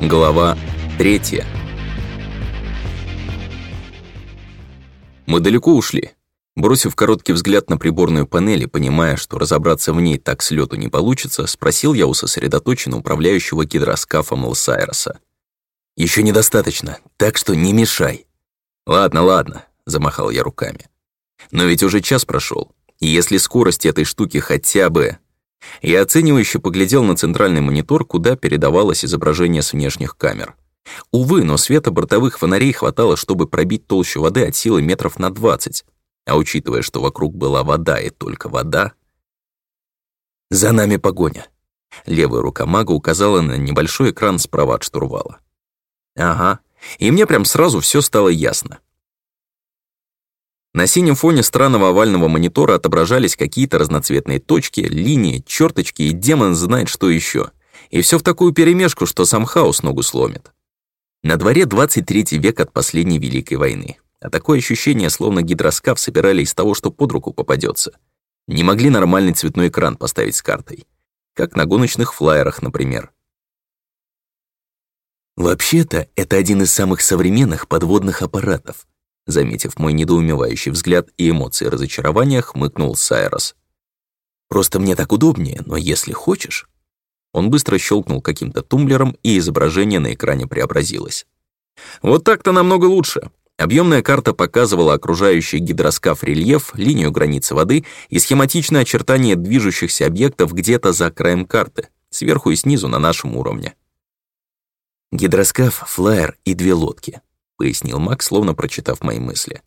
Глава 3. Мы далеко ушли. Бросив короткий взгляд на приборную панель и понимая, что разобраться в ней так с лёту не получится, спросил я у сосредоточенного управляющего гидроскафом Лсайроса. Ещё недостаточно, так что не мешай». «Ладно, ладно», — замахал я руками. «Но ведь уже час прошёл, и если скорость этой штуки хотя бы я оценивающе поглядел на центральный монитор, куда передавалось изображение с внешних камер. Увы, но света бортовых фонарей хватало, чтобы пробить толщу воды от силы метров на 20. А учитывая, что вокруг была вода и только вода... «За нами погоня!» Левая рука мага указала на небольшой экран справа от штурвала. «Ага, и мне прям сразу все стало ясно. На синем фоне странного овального монитора отображались какие-то разноцветные точки, линии, черточки и демон знает что еще. И все в такую перемешку, что сам хаос ногу сломит. На дворе 23 век от последней Великой войны. А такое ощущение, словно гидроскаф собирали из того, что под руку попадется. Не могли нормальный цветной экран поставить с картой. Как на гоночных флайерах, например. Вообще-то, это один из самых современных подводных аппаратов — Заметив мой недоумевающий взгляд и эмоции разочарования, хмыкнул Сайрос. «Просто мне так удобнее, но если хочешь...» Он быстро щелкнул каким-то тумблером, и изображение на экране преобразилось. «Вот так-то намного лучше!» Объемная карта показывала окружающий гидроскаф рельеф, линию границы воды и схематичное очертание движущихся объектов где-то за краем карты, сверху и снизу на нашем уровне. Гидроскаф, флайер и две лодки. — пояснил Мак, словно прочитав мои мысли.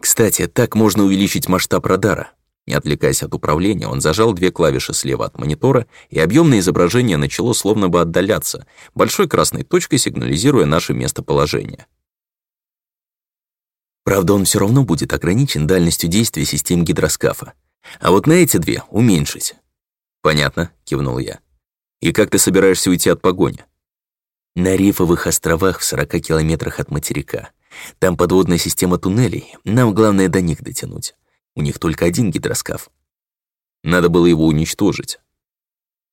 «Кстати, так можно увеличить масштаб радара». Не отвлекаясь от управления, он зажал две клавиши слева от монитора, и объемное изображение начало словно бы отдаляться, большой красной точкой сигнализируя наше местоположение. Правда, он все равно будет ограничен дальностью действия систем гидроскафа. А вот на эти две уменьшить. «Понятно», — кивнул я. «И как ты собираешься уйти от погони?» На рифовых островах в 40 километрах от материка. Там подводная система туннелей, нам главное до них дотянуть. У них только один гидроскав. Надо было его уничтожить.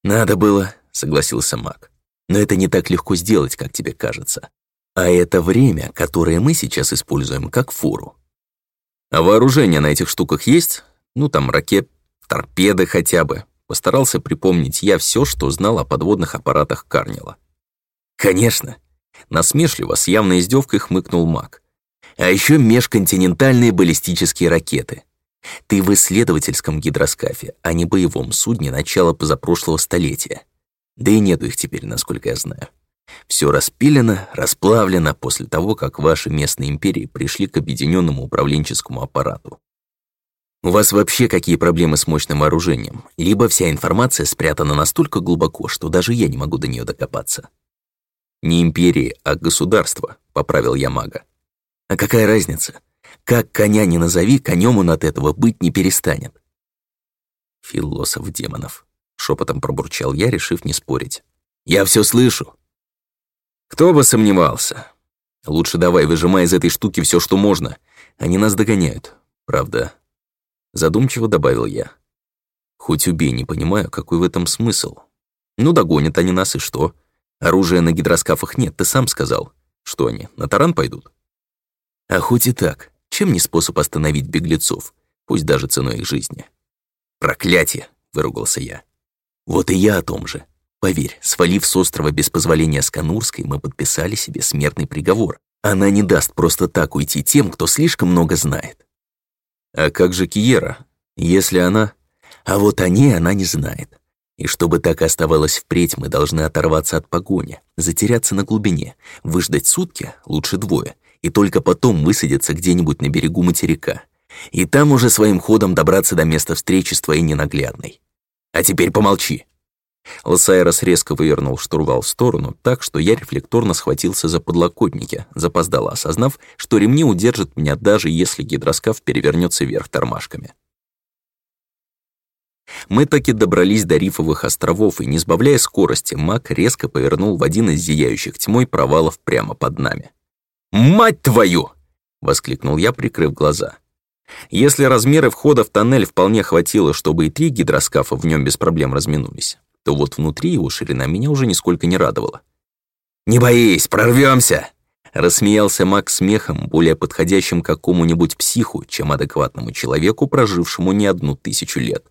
«Надо было», — согласился Мак. «Но это не так легко сделать, как тебе кажется. А это время, которое мы сейчас используем как фуру». «А вооружение на этих штуках есть? Ну, там ракет, торпеды хотя бы». Постарался припомнить я все, что знал о подводных аппаратах Карнила. «Конечно!» Насмешливо, с явной издевкой хмыкнул маг. «А еще межконтинентальные баллистические ракеты. Ты в исследовательском гидроскафе, а не боевом судне начала позапрошлого столетия. Да и нету их теперь, насколько я знаю. Все распилено, расплавлено после того, как ваши местные империи пришли к объединенному управленческому аппарату. У вас вообще какие проблемы с мощным вооружением? Либо вся информация спрятана настолько глубоко, что даже я не могу до нее докопаться. Не империи, а государства», — поправил я мага. «А какая разница? Как коня не назови, конем он от этого быть не перестанет». «Философ демонов», — шепотом пробурчал я, решив не спорить. «Я все слышу». «Кто бы сомневался?» «Лучше давай, выжимай из этой штуки все, что можно. Они нас догоняют, правда». Задумчиво добавил я. «Хоть убей, не понимаю, какой в этом смысл. Ну, догонят они нас, и что?» Оружия на гидроскафах нет, ты сам сказал. Что они, на таран пойдут? А хоть и так, чем не способ остановить беглецов, пусть даже ценой их жизни? Проклятие, выругался я. Вот и я о том же. Поверь, свалив с острова без позволения Сканурской, мы подписали себе смертный приговор. Она не даст просто так уйти тем, кто слишком много знает. А как же Киера? Если она... А вот о ней она не знает. И чтобы так оставалось впредь, мы должны оторваться от погони, затеряться на глубине, выждать сутки, лучше двое, и только потом высадиться где-нибудь на берегу материка. И там уже своим ходом добраться до места встречи с твоей ненаглядной. А теперь помолчи!» Лосайрос резко вывернул штурвал в сторону, так что я рефлекторно схватился за подлокотники, запоздало осознав, что ремни удержат меня даже если гидроскаф перевернется вверх тормашками. Мы таки добрались до рифовых островов, и, не сбавляя скорости, Мак резко повернул в один из зияющих тьмой провалов прямо под нами. «Мать твою!» — воскликнул я, прикрыв глаза. Если размеры входа в тоннель вполне хватило, чтобы и три гидроскафа в нем без проблем разминулись, то вот внутри его ширина меня уже нисколько не радовала. «Не боись, прорвемся! Рассмеялся Макс смехом, более подходящим какому-нибудь психу, чем адекватному человеку, прожившему не одну тысячу лет.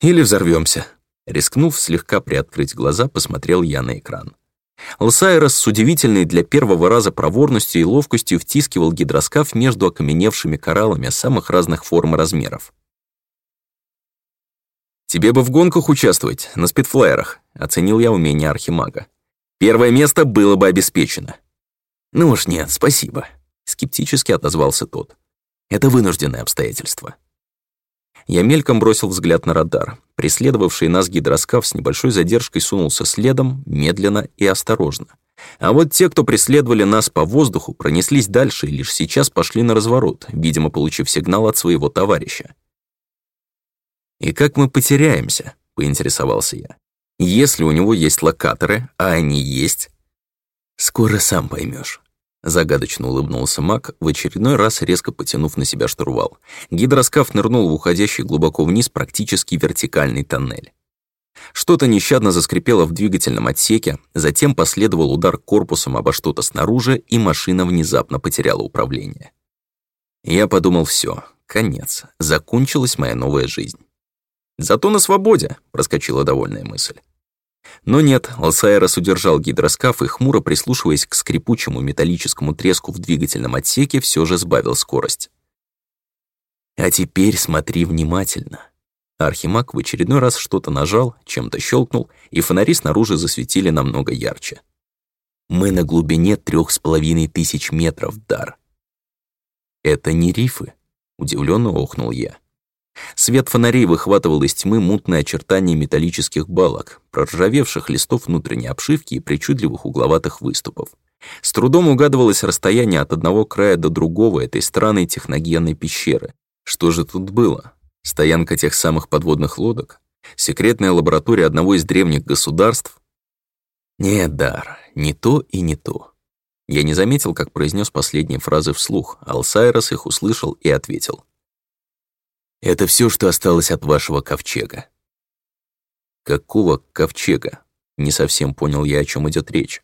Или взорвемся». Рискнув слегка приоткрыть глаза, посмотрел я на экран. Лсайрос с удивительной для первого раза проворностью и ловкостью втискивал гидроскаф между окаменевшими кораллами самых разных форм и размеров. «Тебе бы в гонках участвовать, на спидфлайерах», — оценил я умение Архимага. «Первое место было бы обеспечено». «Ну уж нет, спасибо», — скептически отозвался тот. «Это вынужденное обстоятельство». Я мельком бросил взгляд на радар. Преследовавший нас гидроскав с небольшой задержкой сунулся следом, медленно и осторожно. А вот те, кто преследовали нас по воздуху, пронеслись дальше и лишь сейчас пошли на разворот, видимо, получив сигнал от своего товарища. «И как мы потеряемся?» — поинтересовался я. «Если у него есть локаторы, а они есть...» «Скоро сам поймешь. Загадочно улыбнулся маг, в очередной раз резко потянув на себя штурвал. Гидроскаф нырнул в уходящий глубоко вниз практически вертикальный тоннель. Что-то нещадно заскрипело в двигательном отсеке, затем последовал удар корпусом обо что-то снаружи, и машина внезапно потеряла управление. Я подумал, все, конец, закончилась моя новая жизнь. «Зато на свободе!» — проскочила довольная мысль. Но нет, Лсайрос удержал гидроскаф и, хмуро прислушиваясь к скрипучему металлическому треску в двигательном отсеке, все же сбавил скорость. «А теперь смотри внимательно». Архимаг в очередной раз что-то нажал, чем-то щелкнул, и фонари снаружи засветили намного ярче. «Мы на глубине трех с половиной тысяч метров, Дар». «Это не рифы», — удивленно охнул я. Свет фонарей выхватывал из тьмы мутные очертания металлических балок, проржавевших листов внутренней обшивки и причудливых угловатых выступов. С трудом угадывалось расстояние от одного края до другого этой странной техногенной пещеры. Что же тут было? Стоянка тех самых подводных лодок? Секретная лаборатория одного из древних государств? Нет, Дар, не то и не то. Я не заметил, как произнес последние фразы вслух. Алсайрос их услышал и ответил. Это все, что осталось от вашего ковчега». «Какого ковчега?» Не совсем понял я, о чем идет речь.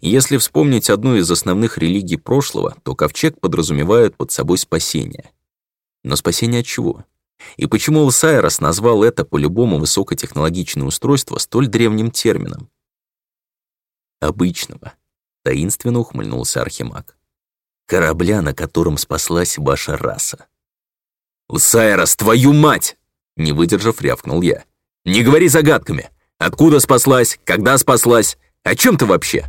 Если вспомнить одну из основных религий прошлого, то ковчег подразумевает под собой спасение. Но спасение от чего? И почему Лсайрос назвал это по-любому высокотехнологичное устройство столь древним термином? «Обычного», — таинственно ухмыльнулся Архимаг. «Корабля, на котором спаслась ваша раса». «Усайрос, твою мать!» Не выдержав, рявкнул я. «Не говори загадками! Откуда спаслась? Когда спаслась? О чем ты вообще?»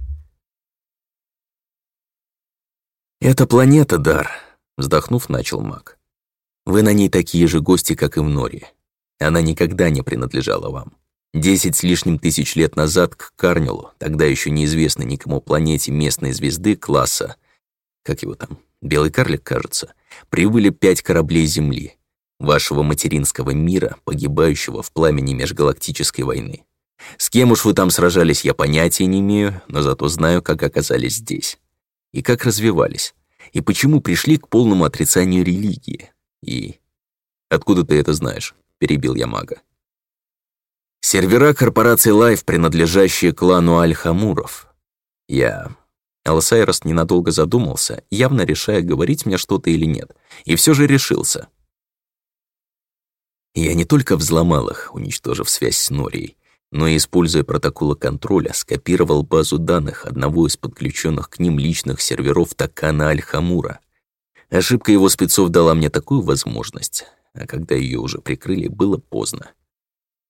«Это планета, Дар», — вздохнув, начал маг. «Вы на ней такие же гости, как и в Норе. Она никогда не принадлежала вам. Десять с лишним тысяч лет назад к Карнилу, тогда еще неизвестной никому планете местной звезды класса, как его там, Белый карлик, кажется, прибыли пять кораблей Земли, вашего материнского мира, погибающего в пламени межгалактической войны. С кем уж вы там сражались, я понятия не имею, но зато знаю, как оказались здесь. И как развивались. И почему пришли к полному отрицанию религии. И... Откуда ты это знаешь? Перебил я мага. Сервера корпорации Life, принадлежащие клану Альхамуров. Я Элсайрос ненадолго задумался, явно решая, говорить мне что-то или нет, и все же решился. Я не только взломал их, уничтожив связь с Норией, но и, используя протоколы контроля, скопировал базу данных одного из подключенных к ним личных серверов Такана Аль-Хамура. Ошибка его спецов дала мне такую возможность, а когда ее уже прикрыли, было поздно.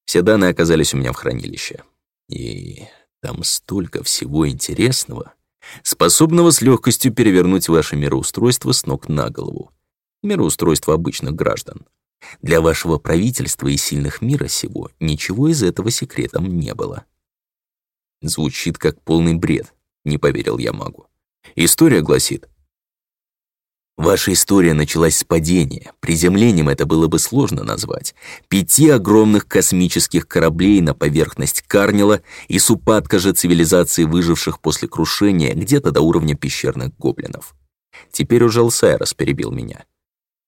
Все данные оказались у меня в хранилище. И там столько всего интересного способного с легкостью перевернуть ваше мироустройство с ног на голову. Мироустройство обычных граждан. Для вашего правительства и сильных мира сего ничего из этого секретом не было. Звучит как полный бред, не поверил я магу. История гласит, Ваша история началась с падения. Приземлением это было бы сложно назвать. Пяти огромных космических кораблей на поверхность Карнила и с упадка же цивилизации выживших после крушения где-то до уровня пещерных гоблинов. Теперь уже Алсайрос перебил меня.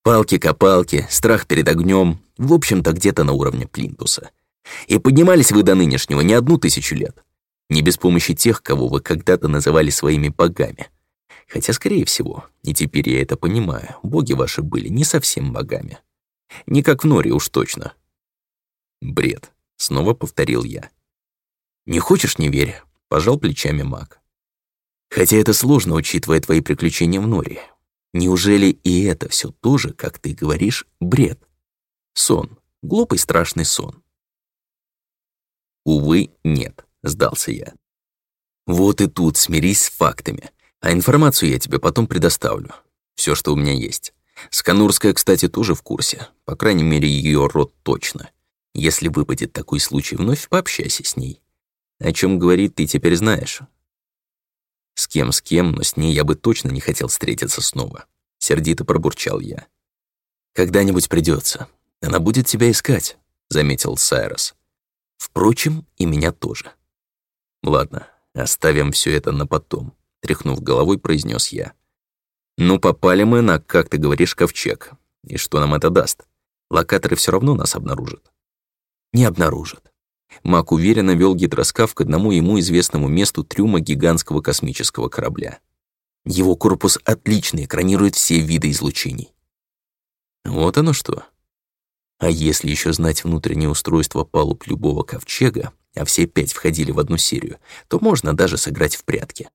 Палки-копалки, страх перед огнем, в общем-то где-то на уровне Плинтуса. И поднимались вы до нынешнего не одну тысячу лет. Не без помощи тех, кого вы когда-то называли своими богами. Хотя, скорее всего, и теперь я это понимаю, боги ваши были не совсем богами. Не как в норе уж точно. Бред, снова повторил я. Не хочешь, не верь, пожал плечами маг. Хотя это сложно, учитывая твои приключения в норе. Неужели и это все тоже, как ты говоришь, бред? Сон. Глупый страшный сон. Увы, нет, сдался я. Вот и тут смирись с фактами. А информацию я тебе потом предоставлю. Все, что у меня есть. Сканурская, кстати, тоже в курсе. По крайней мере, ее род точно. Если выпадет такой случай вновь, пообщайся с ней. О чем говорит, ты теперь знаешь. С кем, с кем, но с ней я бы точно не хотел встретиться снова. Сердито пробурчал я. Когда-нибудь придется. Она будет тебя искать, заметил Сайрос. Впрочем, и меня тоже. Ладно, оставим все это на потом. — тряхнув головой, произнес я. «Ну, попали мы на, как ты говоришь, ковчег. И что нам это даст? Локаторы все равно нас обнаружат». «Не обнаружат». Мак уверенно вел гидроскав к одному ему известному месту трюма гигантского космического корабля. Его корпус отлично экранирует все виды излучений. Вот оно что. А если еще знать внутреннее устройство палуб любого ковчега, а все пять входили в одну серию, то можно даже сыграть в прятки.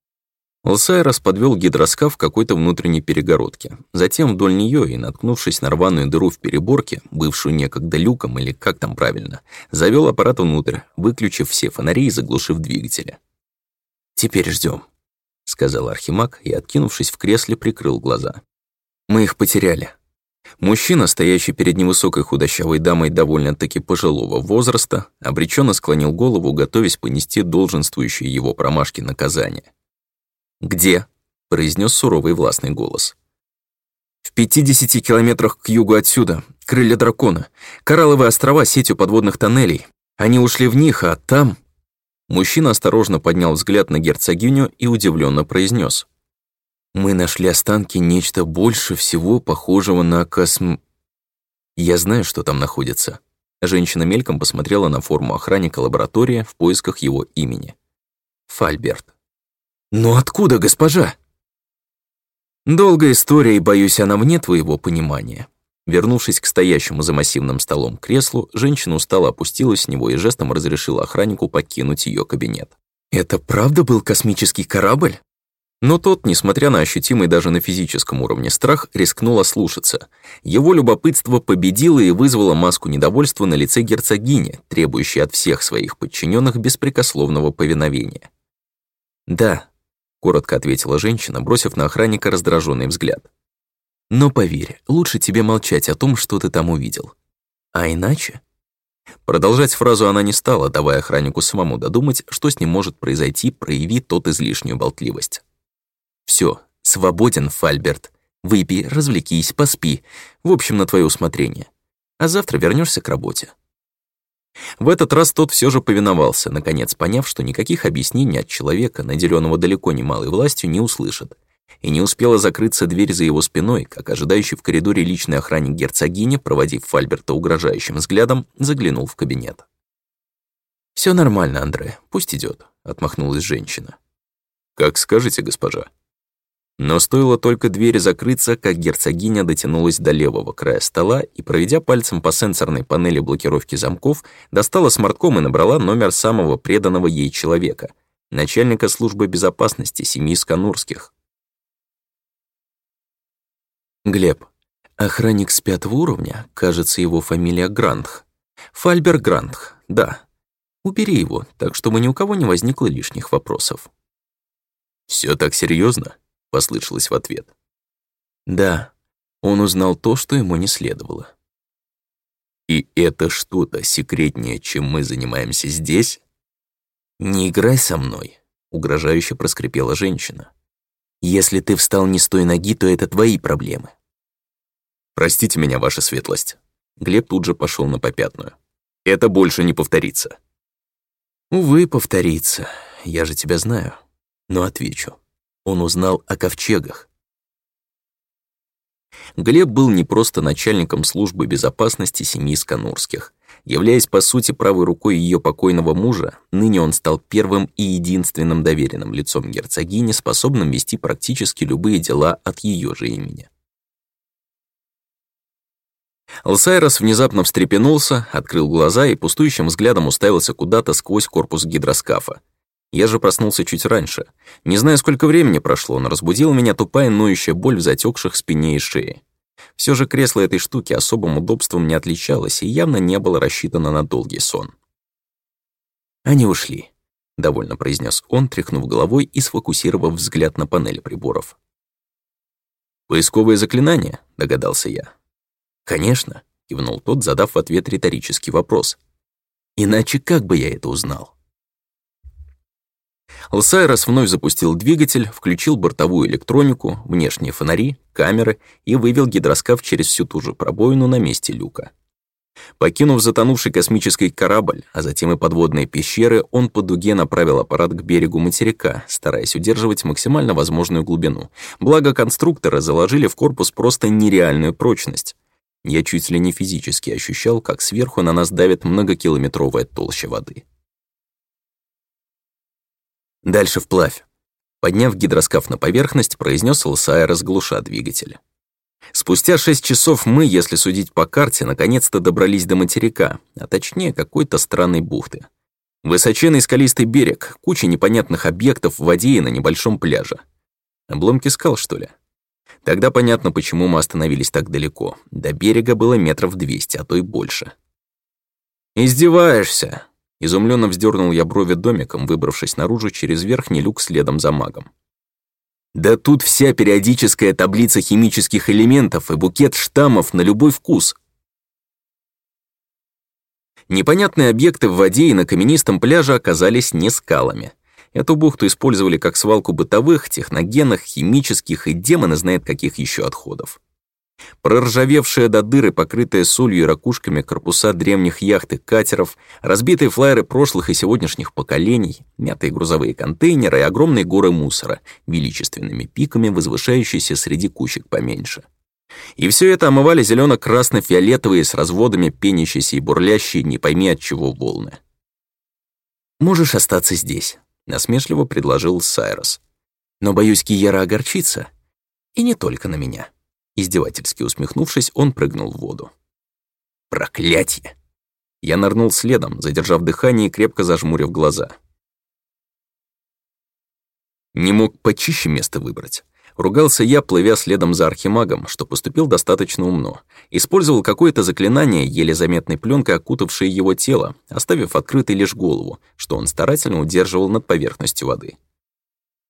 Лысай расподвел гидроскав какой-то внутренней перегородке. Затем вдоль нее и, наткнувшись на рваную дыру в переборке, бывшую некогда люком или как там правильно, завел аппарат внутрь, выключив все фонари и заглушив двигатели. «Теперь ждем, сказал Архимаг и, откинувшись в кресле, прикрыл глаза. «Мы их потеряли». Мужчина, стоящий перед невысокой худощавой дамой довольно-таки пожилого возраста, обреченно склонил голову, готовясь понести долженствующие его промашки наказания. «Где?» — произнес суровый властный голос. «В 50 километрах к югу отсюда, крылья дракона, коралловые острова с сетью подводных тоннелей. Они ушли в них, а там...» Мужчина осторожно поднял взгляд на герцогиню и удивленно произнес: «Мы нашли останки нечто больше всего похожего на косм...» «Я знаю, что там находится». Женщина мельком посмотрела на форму охранника лаборатории в поисках его имени. «Фальберт». «Но откуда, госпожа?» «Долгая история, и, боюсь, она вне твоего понимания». Вернувшись к стоящему за массивным столом креслу, женщина устало опустилась с него и жестом разрешила охраннику покинуть ее кабинет. «Это правда был космический корабль?» Но тот, несмотря на ощутимый даже на физическом уровне страх, рискнул ослушаться. Его любопытство победило и вызвало маску недовольства на лице герцогини, требующей от всех своих подчиненных беспрекословного повиновения. «Да, — коротко ответила женщина, бросив на охранника раздраженный взгляд. «Но поверь, лучше тебе молчать о том, что ты там увидел. А иначе...» Продолжать фразу она не стала, давая охраннику самому додумать, что с ним может произойти, прояви тот излишнюю болтливость. «Всё, свободен, Фальберт. Выпей, развлекись, поспи. В общем, на твоё усмотрение. А завтра вернёшься к работе». В этот раз тот все же повиновался, наконец поняв, что никаких объяснений от человека, наделенного далеко не малой властью, не услышит. И не успела закрыться дверь за его спиной, как ожидающий в коридоре личный охранник герцогини, проводив Фальберта угрожающим взглядом, заглянул в кабинет. Все нормально, Андре, пусть идет, отмахнулась женщина. «Как скажете, госпожа», но стоило только двери закрыться, как герцогиня дотянулась до левого края стола и, проведя пальцем по сенсорной панели блокировки замков, достала смартком и набрала номер самого преданного ей человека — начальника службы безопасности семьи Сканурских. Глеб. Охранник с пятого уровня, кажется, его фамилия Грандх. Фальбер Грандх, да. Убери его, так чтобы ни у кого не возникло лишних вопросов. Все так серьезно? — послышалось в ответ. Да, он узнал то, что ему не следовало. И это что-то секретнее, чем мы занимаемся здесь? Не играй со мной, угрожающе проскрипела женщина. Если ты встал не с той ноги, то это твои проблемы. Простите меня, ваша светлость. Глеб тут же пошел на попятную. Это больше не повторится. Увы, повторится. Я же тебя знаю. Но отвечу он узнал о а ковчегах. Глеб был не просто начальником службы безопасности семьи Сканурских. Являясь, по сути, правой рукой ее покойного мужа, ныне он стал первым и единственным доверенным лицом герцогини, способным вести практически любые дела от ее же имени. Алсайрос внезапно встрепенулся, открыл глаза и пустующим взглядом уставился куда-то сквозь корпус гидроскафа. Я же проснулся чуть раньше. Не зная, сколько времени прошло, но разбудила меня тупая ноющая боль в затекших спине и шее. Все же кресло этой штуки особым удобством не отличалось и явно не было рассчитано на долгий сон. «Они ушли», — довольно произнес он, тряхнув головой и сфокусировав взгляд на панели приборов. «Поисковое заклинание?» — догадался я. «Конечно», — кивнул тот, задав в ответ риторический вопрос. «Иначе как бы я это узнал?» Лосайрос вновь запустил двигатель, включил бортовую электронику, внешние фонари, камеры и вывел гидроскав через всю ту же пробоину на месте люка. Покинув затонувший космический корабль, а затем и подводные пещеры, он по дуге направил аппарат к берегу материка, стараясь удерживать максимально возможную глубину. Благо конструкторы заложили в корпус просто нереальную прочность. Я чуть ли не физически ощущал, как сверху на нас давит многокилометровая толща воды. Дальше вплавь. Подняв гидроскаф на поверхность, произнес Лысая, разглуша двигатель. Спустя шесть часов мы, если судить по карте, наконец-то добрались до материка, а точнее какой-то странной бухты. Высоченный скалистый берег, куча непонятных объектов в воде и на небольшом пляже. Обломки скал, что ли? Тогда понятно, почему мы остановились так далеко. До берега было метров двести, а то и больше. «Издеваешься!» Изумленно вздернул я брови домиком, выбравшись наружу через верхний люк следом за магом. Да тут вся периодическая таблица химических элементов и букет штаммов на любой вкус. Непонятные объекты в воде и на каменистом пляже оказались не скалами. Эту бухту использовали как свалку бытовых, техногенных, химических и демоны знает каких еще отходов. Проржавевшие до дыры, покрытые солью и ракушками корпуса древних яхт и катеров, разбитые флайеры прошлых и сегодняшних поколений, мятые грузовые контейнеры и огромные горы мусора, величественными пиками возвышающиеся среди кучек поменьше. И все это омывали зелено-красно-фиолетовые с разводами пенящиеся и бурлящие не пойми от чего волны. «Можешь остаться здесь», — насмешливо предложил Сайрос. «Но боюсь, Киера огорчится. И не только на меня». Издевательски усмехнувшись, он прыгнул в воду. «Проклятье!» Я нырнул следом, задержав дыхание и крепко зажмурив глаза. Не мог почище место выбрать. Ругался я, плывя следом за архимагом, что поступил достаточно умно. Использовал какое-то заклинание, еле заметной пленкой окутавшее его тело, оставив открытой лишь голову, что он старательно удерживал над поверхностью воды.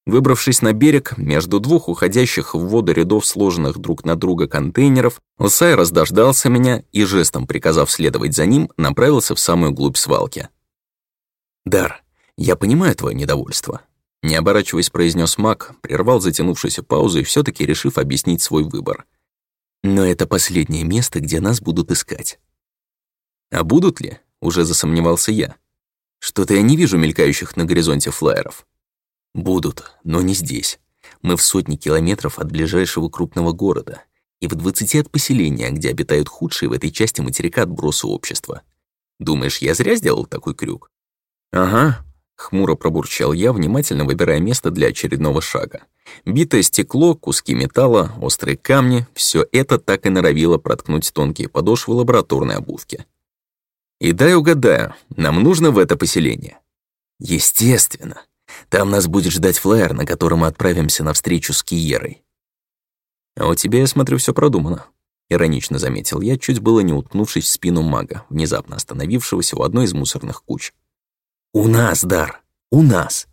Выбравшись на берег, между двух уходящих в воду рядов сложенных друг на друга контейнеров, Усайрос дождался меня и, жестом приказав следовать за ним, направился в самую глубь свалки. «Дар, я понимаю твое недовольство», — не оборачиваясь, произнес маг, прервал затянувшуюся паузу и все таки решив объяснить свой выбор. «Но это последнее место, где нас будут искать». «А будут ли?» — уже засомневался я. «Что-то я не вижу мелькающих на горизонте флайеров». Будут, но не здесь. Мы в сотни километров от ближайшего крупного города и в 20 от поселения, где обитают худшие в этой части материка отбросы общества. Думаешь, я зря сделал такой крюк? Ага, Хмуро пробурчал я, внимательно выбирая место для очередного шага. Битое стекло, куски металла, острые камни — все это так и норовило проткнуть тонкие подошвы лабораторной обувки. И дай угадаю, нам нужно в это поселение? Естественно. Там нас будет ждать флайер, на котором мы отправимся на встречу с Киерой». «А у тебя, я смотрю, все продумано», — иронично заметил я, чуть было не утнувшись в спину мага, внезапно остановившегося у одной из мусорных куч. «У нас, Дар! У нас!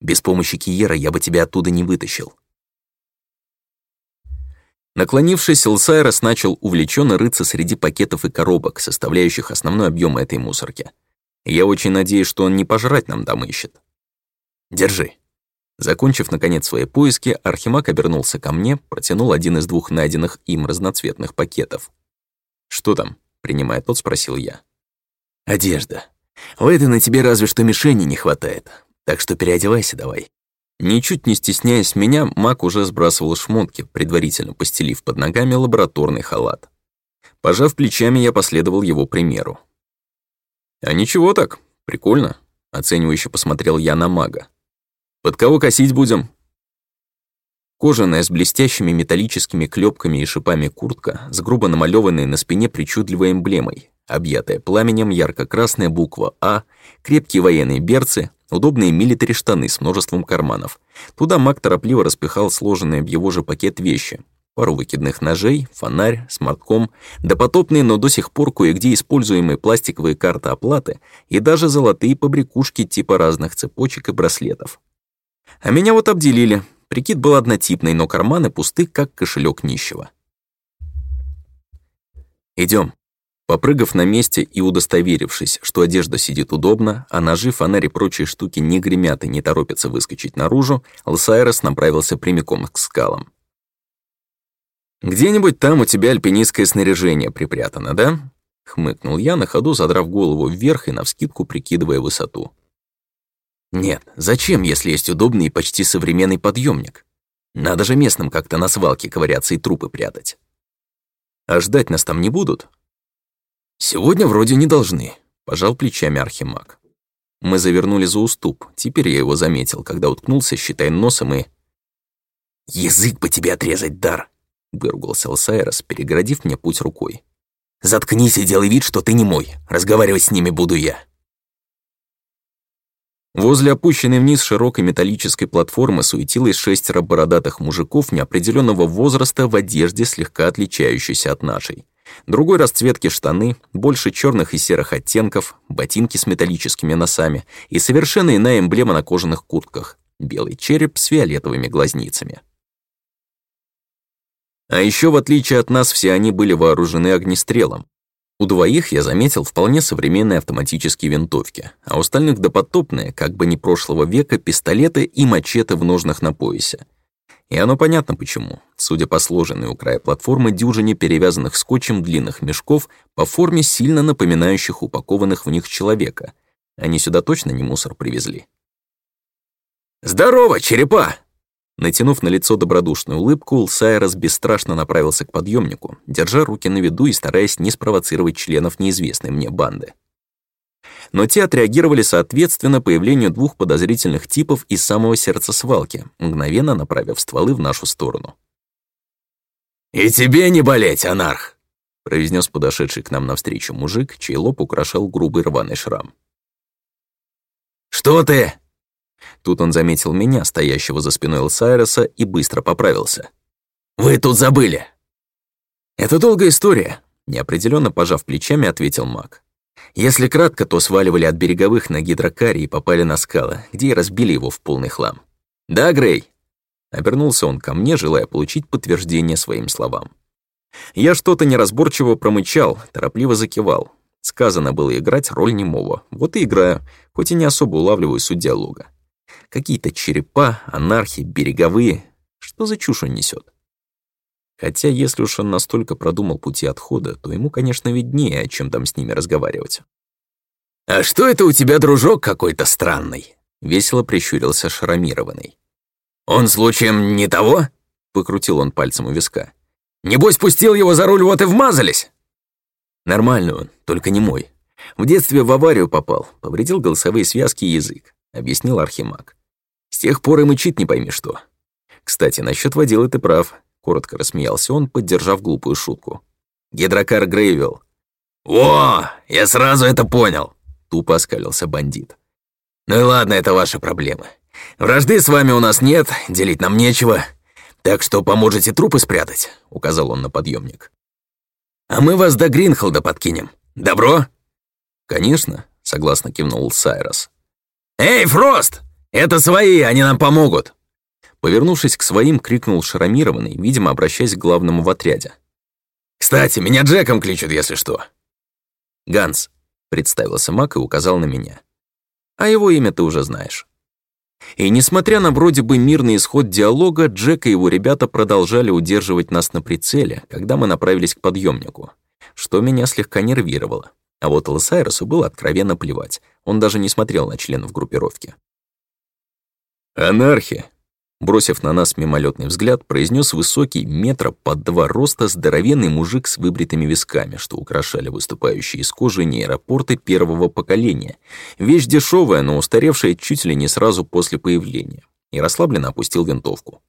Без помощи Киера я бы тебя оттуда не вытащил!» Наклонившись, Лсайрос начал увлеченно рыться среди пакетов и коробок, составляющих основной объем этой мусорки. Я очень надеюсь, что он не пожрать нам там ищет. Держи». Закончив, наконец, свои поиски, Архимаг обернулся ко мне, протянул один из двух найденных им разноцветных пакетов. «Что там?» — принимая тот, спросил я. «Одежда. В этой на тебе разве что мишени не хватает, так что переодевайся давай». Ничуть не стесняясь меня, маг уже сбрасывал шмотки, предварительно постелив под ногами лабораторный халат. Пожав плечами, я последовал его примеру. «А ничего так, прикольно», — оценивающе посмотрел я на мага. Под кого косить будем?» Кожаная с блестящими металлическими клепками и шипами куртка, с грубо намалеванной на спине причудливой эмблемой, объятая пламенем ярко-красная буква «А», крепкие военные берцы, удобные милитари штаны с множеством карманов. Туда маг торопливо распихал сложенные в его же пакет вещи. Пару выкидных ножей, фонарь, смартком, допотопные, но до сих пор кое-где используемые пластиковые карты оплаты и даже золотые побрякушки типа разных цепочек и браслетов. А меня вот обделили. Прикид был однотипный, но карманы пусты, как кошелек нищего. Идем. Попрыгав на месте и удостоверившись, что одежда сидит удобно, а ножи, фонари и прочие штуки не гремят и не торопятся выскочить наружу, Лосайрос направился прямиком к скалам. «Где-нибудь там у тебя альпинистское снаряжение припрятано, да?» — хмыкнул я на ходу, задрав голову вверх и навскидку прикидывая высоту. Нет, зачем, если есть удобный и почти современный подъемник? Надо же местным как-то на свалке ковыряться и трупы прятать. А ждать нас там не будут? Сегодня вроде не должны, пожал плечами архимаг. Мы завернули за уступ, теперь я его заметил, когда уткнулся, считай, носом и... «Язык бы тебе отрезать, Дар!» — выругался Лсайрос, перегородив мне путь рукой. «Заткнись и делай вид, что ты не мой. Разговаривать с ними буду я!» Возле опущенной вниз широкой металлической платформы суетилось шестеро бородатых мужиков неопределенного возраста в одежде, слегка отличающейся от нашей. Другой расцветки штаны, больше черных и серых оттенков, ботинки с металлическими носами и совершенно иная эмблема на кожаных куртках — белый череп с фиолетовыми глазницами. А еще в отличие от нас, все они были вооружены огнестрелом, у двоих я заметил вполне современные автоматические винтовки, а у остальных допотопные, как бы не прошлого века, пистолеты и мачете в ножнах на поясе. И оно понятно почему. Судя по сложенной у края платформы дюжине перевязанных скотчем длинных мешков по форме сильно напоминающих упакованных в них человека. Они сюда точно не мусор привезли. «Здорово, черепа!» Натянув на лицо добродушную улыбку, Сайрос бесстрашно направился к подъемнику, держа руки на виду и стараясь не спровоцировать членов неизвестной мне банды. Но те отреагировали соответственно появлению двух подозрительных типов из самого сердца свалки, мгновенно направив стволы в нашу сторону. «И тебе не болеть, анарх!» — произнес подошедший к нам навстречу мужик, чей лоб украшал грубый рваный шрам. «Что ты?» Тут он заметил меня, стоящего за спиной Элсайреса, и быстро поправился. «Вы тут забыли!» «Это долгая история», — неопределенно пожав плечами, ответил маг. «Если кратко, то сваливали от береговых на гидрокаре и попали на скалы, где и разбили его в полный хлам». «Да, Грей?» Обернулся он ко мне, желая получить подтверждение своим словам. Я что-то неразборчиво промычал, торопливо закивал. Сказано было играть роль немого. Вот и играю, хоть и не особо улавливаю суть диалога. Какие-то черепа, анархи, береговые. Что за чушь он несет? Хотя, если уж он настолько продумал пути отхода, то ему, конечно, виднее, о чем там с ними разговаривать. «А что это у тебя, дружок, какой-то странный?» — весело прищурился шрамированный. «Он случаем не того?» — покрутил он пальцем у виска. «Небось, пустил его за руль, вот и вмазались!» «Нормально он, только не мой. В детстве в аварию попал, повредил голосовые связки и язык», — объяснил Архимаг. С тех пор и мычит не пойми что. Кстати, насчет водилы ты прав, коротко рассмеялся он, поддержав глупую шутку. Гидрокар Грейвел. О, я сразу это понял, тупо оскалился бандит. Ну и ладно, это ваши проблемы. Вражды с вами у нас нет, делить нам нечего. Так что поможете трупы спрятать, указал он на подъемник. А мы вас до Гринхолда подкинем. Добро? Конечно, согласно кивнул Сайрос. Эй, Фрост! «Это свои, они нам помогут!» Повернувшись к своим, крикнул шаромированный, видимо, обращаясь к главному в отряде. «Кстати, меня Джеком кличут, если что!» «Ганс», — представился Мак и указал на меня. «А его имя ты уже знаешь». И несмотря на вроде бы мирный исход диалога, Джек и его ребята продолжали удерживать нас на прицеле, когда мы направились к подъемнику, что меня слегка нервировало. А вот Лосайросу было откровенно плевать, он даже не смотрел на членов группировки. «Анархия!» Бросив на нас мимолетный взгляд, произнес высокий, метра под два роста, здоровенный мужик с выбритыми висками, что украшали выступающие из кожи нейропорты первого поколения. Вещь дешевая, но устаревшая чуть ли не сразу после появления. И расслабленно опустил винтовку.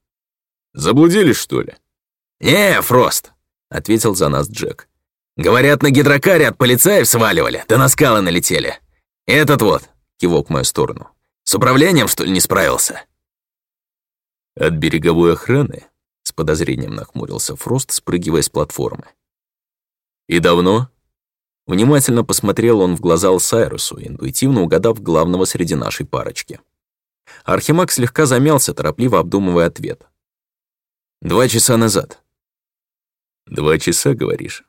«Заблудились, что ли?» «Не, Фрост!» — ответил за нас Джек. «Говорят, на гидрокаре от полицаев сваливали, да на скалы налетели. Этот вот!» — кивок в мою сторону. С управлением, что ли, не справился?» «От береговой охраны?» — с подозрением нахмурился Фрост, спрыгивая с платформы. «И давно?» Внимательно посмотрел он в глаза Алсайрусу, интуитивно угадав главного среди нашей парочки. Архимаг слегка замялся, торопливо обдумывая ответ. «Два часа назад». «Два часа, говоришь?»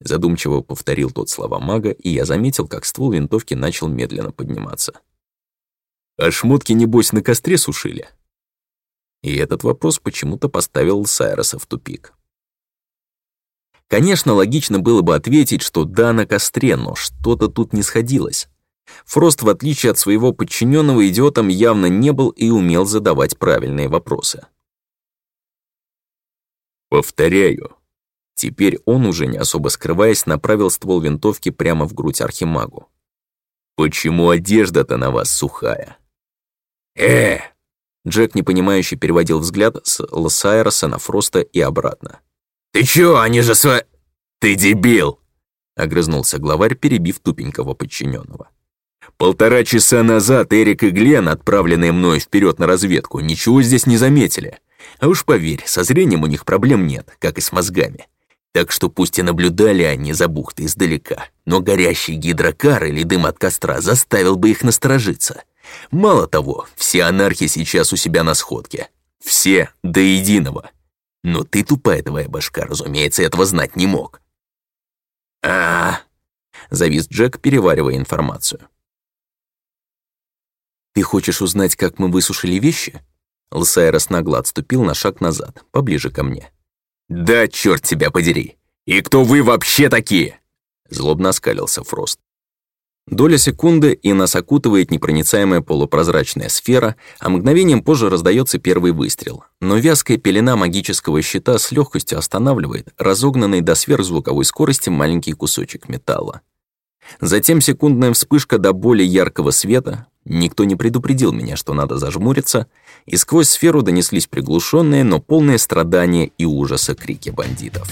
Задумчиво повторил тот слова мага, и я заметил, как ствол винтовки начал медленно подниматься. А шмотки, небось, на костре сушили?» И этот вопрос почему-то поставил Сайроса в тупик. Конечно, логично было бы ответить, что да, на костре, но что-то тут не сходилось. Фрост, в отличие от своего подчиненного, идиотом явно не был и умел задавать правильные вопросы. «Повторяю». Теперь он, уже не особо скрываясь, направил ствол винтовки прямо в грудь Архимагу. «Почему одежда-то на вас сухая?» «Э!» Джек непонимающе переводил взгляд с Лосайроса на Фроста и обратно. «Ты чё, они же сва... Ты дебил!» Огрызнулся главарь, перебив тупенького подчиненного. «Полтора часа назад Эрик и Глен, отправленные мной вперед на разведку, ничего здесь не заметили. А уж поверь, со зрением у них проблем нет, как и с мозгами. Так что пусть и наблюдали они за бухтой издалека, но горящий гидрокар или дым от костра заставил бы их насторожиться». Мало того, все анархи сейчас у себя на сходке. Все до единого. Но ты тупая твоя башка, разумеется, этого знать не мог. а завис Джек, переваривая информацию. «Ты хочешь узнать, как мы высушили вещи?» Лсайрос нагло отступил на шаг назад, поближе ко мне. «Да, черт тебя подери! И кто вы вообще такие?» Злобно оскалился Фрост. Доля секунды, и нас окутывает непроницаемая полупрозрачная сфера, а мгновением позже раздается первый выстрел. Но вязкая пелена магического щита с легкостью останавливает разогнанный до сверхзвуковой скорости маленький кусочек металла. Затем секундная вспышка до более яркого света, никто не предупредил меня, что надо зажмуриться, и сквозь сферу донеслись приглушенные, но полные страдания и ужаса крики бандитов.